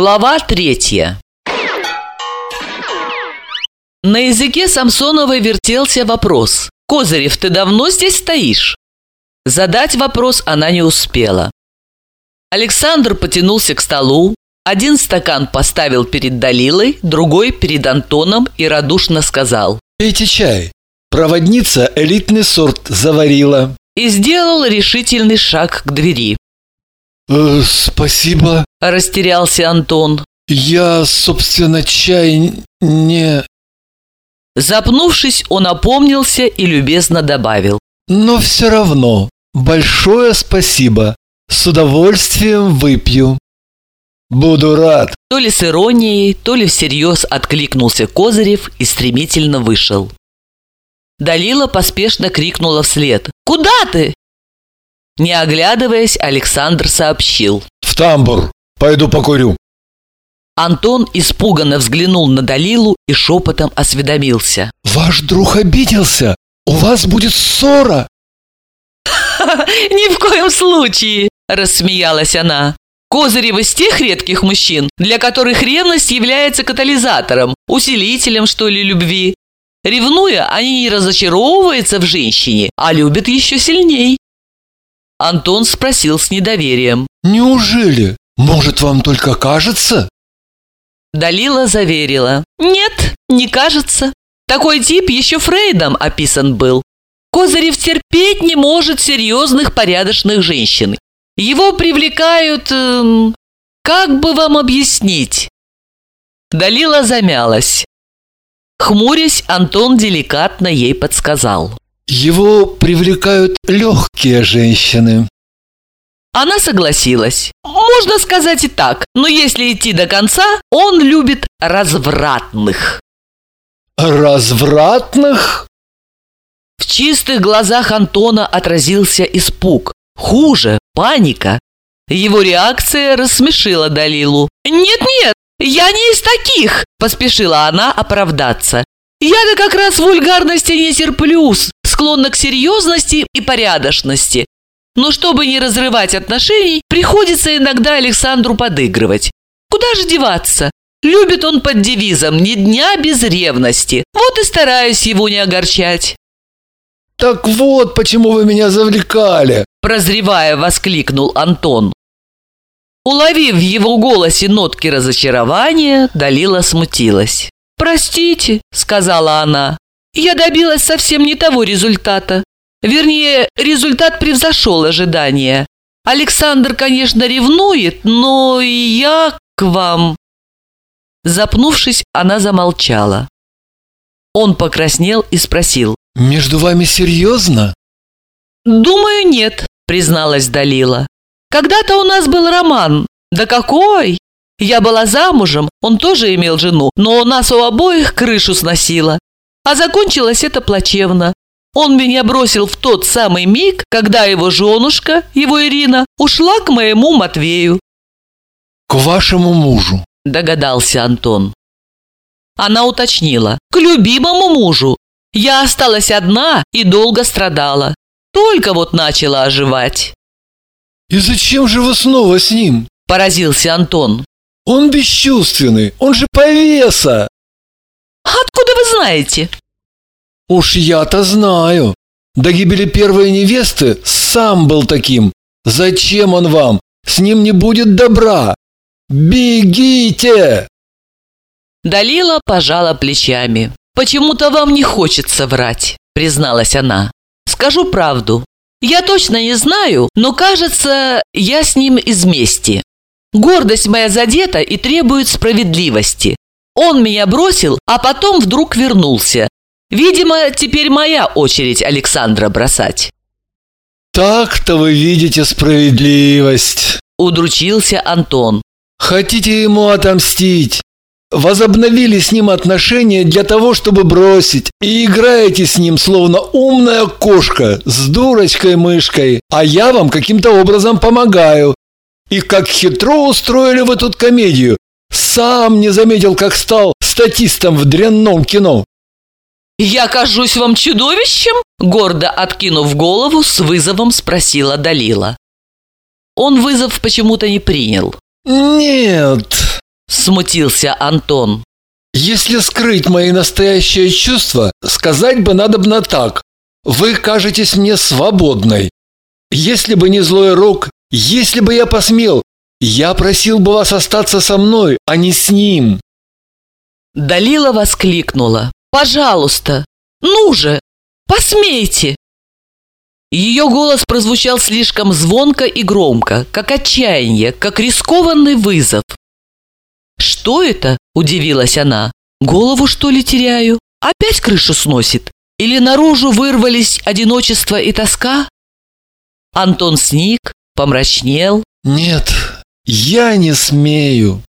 Глава третья На языке Самсоновой вертелся вопрос. «Козырев, ты давно здесь стоишь?» Задать вопрос она не успела. Александр потянулся к столу, один стакан поставил перед Далилой, другой перед Антоном и радушно сказал. «Пейте чай. Проводница элитный сорт заварила». И сделал решительный шаг к двери. «Э, «Спасибо», – растерялся Антон. «Я, собственно, чай не...» Запнувшись, он опомнился и любезно добавил. «Но все равно, большое спасибо. С удовольствием выпью». «Буду рад!» То ли с иронией, то ли всерьез откликнулся Козырев и стремительно вышел. Далила поспешно крикнула вслед. «Куда ты?» Не оглядываясь, Александр сообщил. «В тамбур. Пойду покурю». Антон испуганно взглянул на Далилу и шепотом осведомился. «Ваш друг обиделся? У вас будет ссора!» «Ни в коем случае!» – рассмеялась она. Козырев из тех редких мужчин, для которых ревность является катализатором, усилителем, что ли, любви. Ревнуя, они не разочаровываются в женщине, а любят еще сильней. Антон спросил с недоверием. «Неужели? Может, вам только кажется?» Далила заверила. «Нет, не кажется. Такой тип еще Фрейдом описан был. Козырев терпеть не может серьезных порядочных женщин. Его привлекают... Эм, как бы вам объяснить?» Далила замялась. Хмурясь, Антон деликатно ей подсказал. «Его привлекают легкие женщины». Она согласилась. Можно сказать и так, но если идти до конца, он любит развратных. Развратных? В чистых глазах Антона отразился испуг. Хуже, паника. Его реакция рассмешила Далилу. «Нет-нет, я не из таких!» – поспешила она оправдаться. «Я-то как раз вульгарности не терплю, склонна к серьезности и порядочности. Но чтобы не разрывать отношений, приходится иногда Александру подыгрывать. Куда же деваться? Любит он под девизом «Ни дня без ревности». Вот и стараюсь его не огорчать. «Так вот, почему вы меня завлекали!» Прозревая, воскликнул Антон. Уловив в его голосе нотки разочарования, Далила смутилась. «Простите», — сказала она, — «я добилась совсем не того результата. Вернее, результат превзошел ожидания. Александр, конечно, ревнует, но я к вам...» Запнувшись, она замолчала. Он покраснел и спросил. «Между вами серьезно?» «Думаю, нет», призналась Далила. «Когда-то у нас был роман. Да какой! Я была замужем, он тоже имел жену, но у нас у обоих крышу сносило. А закончилось это плачевно. Он меня бросил в тот самый миг, когда его женушка, его Ирина, ушла к моему Матвею». «К вашему мужу», – догадался Антон. Она уточнила. «К любимому мужу. Я осталась одна и долго страдала. Только вот начала оживать. «И зачем же вы снова с ним?» – поразился Антон. «Он бесчувственный, он же повеса!» «Откуда вы знаете?» «Уж я-то знаю. До гибели первой невесты сам был таким. Зачем он вам? С ним не будет добра. Бегите!» Далила пожала плечами. «Почему-то вам не хочется врать», – призналась она. Скажу правду. Я точно не знаю, но кажется, я с ним из мести. Гордость моя задета и требует справедливости. Он меня бросил, а потом вдруг вернулся. Видимо, теперь моя очередь Александра бросать. Так-то вы видите справедливость. Удручился Антон. Хотите ему отомстить? возобновили с ним отношения для того, чтобы бросить, и играете с ним словно умная кошка с дурочкой-мышкой, а я вам каким-то образом помогаю. И как хитро устроили вы тут комедию. Сам не заметил, как стал статистом в дрянном кино. «Я кажусь вам чудовищем?» Гордо откинув голову, с вызовом спросила Далила. Он вызов почему-то не принял. «Нет, Смутился Антон. Если скрыть мои настоящие чувства, сказать бы надобно так. Вы кажетесь мне свободной. Если бы не злой рок, если бы я посмел, я просил бы вас остаться со мной, а не с ним. Далила воскликнула. «Пожалуйста, ну же, посмейте!» Ее голос прозвучал слишком звонко и громко, как отчаяние, как рискованный вызов. «Что это?» – удивилась она. «Голову, что ли, теряю? Опять крышу сносит? Или наружу вырвались одиночество и тоска?» Антон сник, помрачнел. «Нет, я не смею».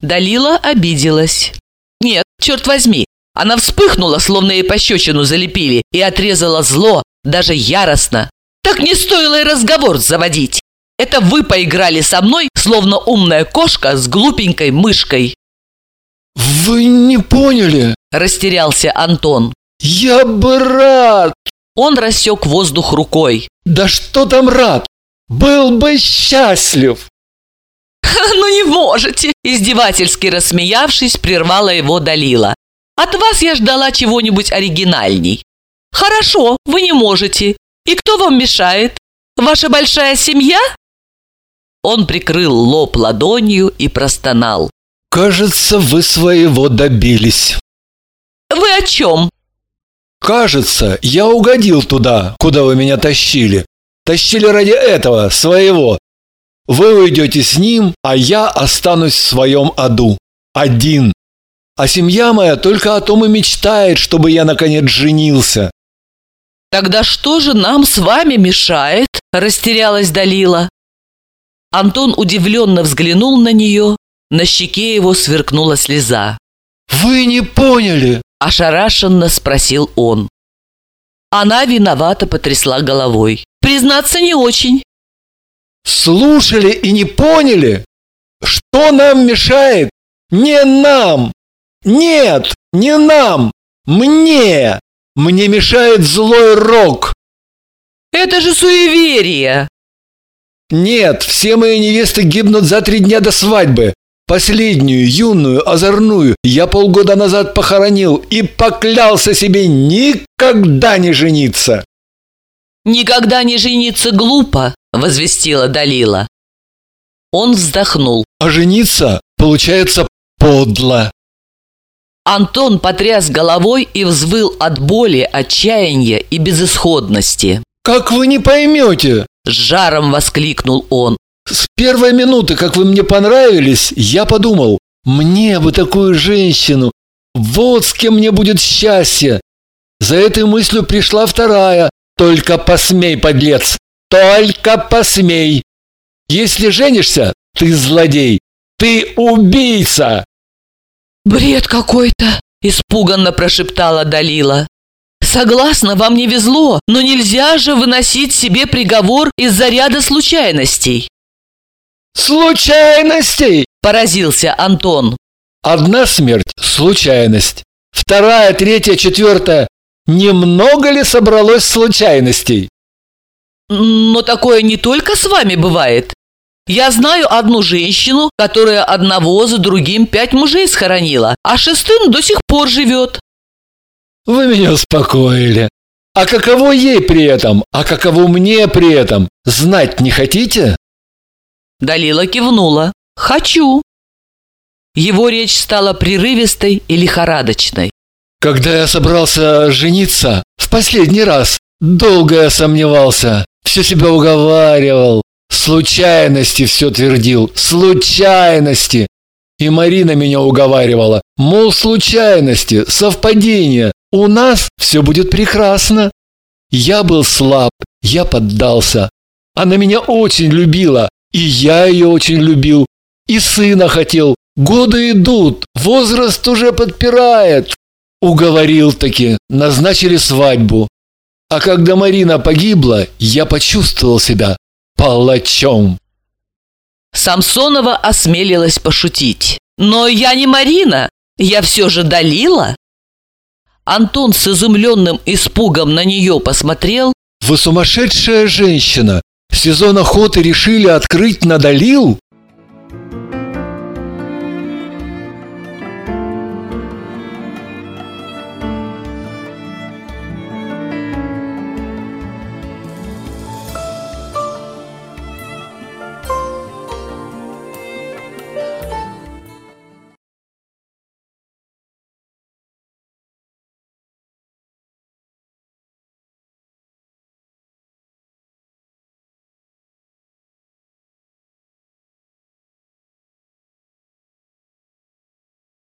Далила обиделась. «Нет, черт возьми!» Она вспыхнула, словно ей пощечину залепили, и отрезала зло, даже яростно. «Так не стоило и разговор заводить! Это вы поиграли со мной, словно умная кошка с глупенькой мышкой!» «Вы не поняли?» – растерялся Антон. «Я бы рад!» Он рассек воздух рукой. «Да что там рад? Был бы счастлив!» «Ну не можете!» Издевательски рассмеявшись, прервала его Далила. «От вас я ждала чего-нибудь оригинальней. Хорошо, вы не можете. И кто вам мешает? Ваша большая семья?» Он прикрыл лоб ладонью и простонал. «Кажется, вы своего добились». «Вы о чем?» «Кажется, я угодил туда, куда вы меня тащили. Тащили ради этого, своего. Вы уйдете с ним, а я останусь в своем аду. Один. А семья моя только о том и мечтает, чтобы я наконец женился». «Тогда что же нам с вами мешает?» – растерялась Далила. Антон удивленно взглянул на нее, на щеке его сверкнула слеза. «Вы не поняли!» – ошарашенно спросил он. Она виновато потрясла головой. «Признаться, не очень». «Слушали и не поняли? Что нам мешает? Не нам! Нет, не нам! Мне! Мне мешает злой рок!» «Это же суеверие!» «Нет, все мои невесты гибнут за три дня до свадьбы. Последнюю, юную, озорную, я полгода назад похоронил и поклялся себе никогда не жениться. «Никогда не жениться глупо», – возвестила Далила. Он вздохнул. «А жениться, получается, подло». Антон потряс головой и взвыл от боли, отчаяния и безысходности. «Как вы не поймете?» – с жаром воскликнул он. С первой минуты, как вы мне понравились, я подумал, мне бы такую женщину, вот с кем мне будет счастье. За этой мыслью пришла вторая. Только посмей, подлец, только посмей. Если женишься, ты злодей, ты убийца. Бред какой-то, испуганно прошептала Далила. Согласна, вам не везло, но нельзя же выносить себе приговор из-за ряда случайностей. Случайностей!» – поразился Антон. «Одна смерть – случайность. Вторая, третья, четвертая – немного ли собралось случайностей?» «Но такое не только с вами бывает. Я знаю одну женщину, которая одного за другим пять мужей схоронила, а шестым до сих пор живет». «Вы меня успокоили. А каково ей при этом, а каково мне при этом, знать не хотите?» Далила кивнула. «Хочу». Его речь стала прерывистой и лихорадочной. «Когда я собрался жениться, в последний раз, долго я сомневался, все себя уговаривал, случайности все твердил, случайности. И Марина меня уговаривала, мол, случайности, совпадения, у нас все будет прекрасно. Я был слаб, я поддался. Она меня очень любила, и я ее очень любил, и сына хотел. Годы идут, возраст уже подпирает. Уговорил таки, назначили свадьбу. А когда Марина погибла, я почувствовал себя палачом. Самсонова осмелилась пошутить. «Но я не Марина, я все же Далила». Антон с изумленным испугом на нее посмотрел. «Вы сумасшедшая женщина! Сезон охоты решили открыть на Далил?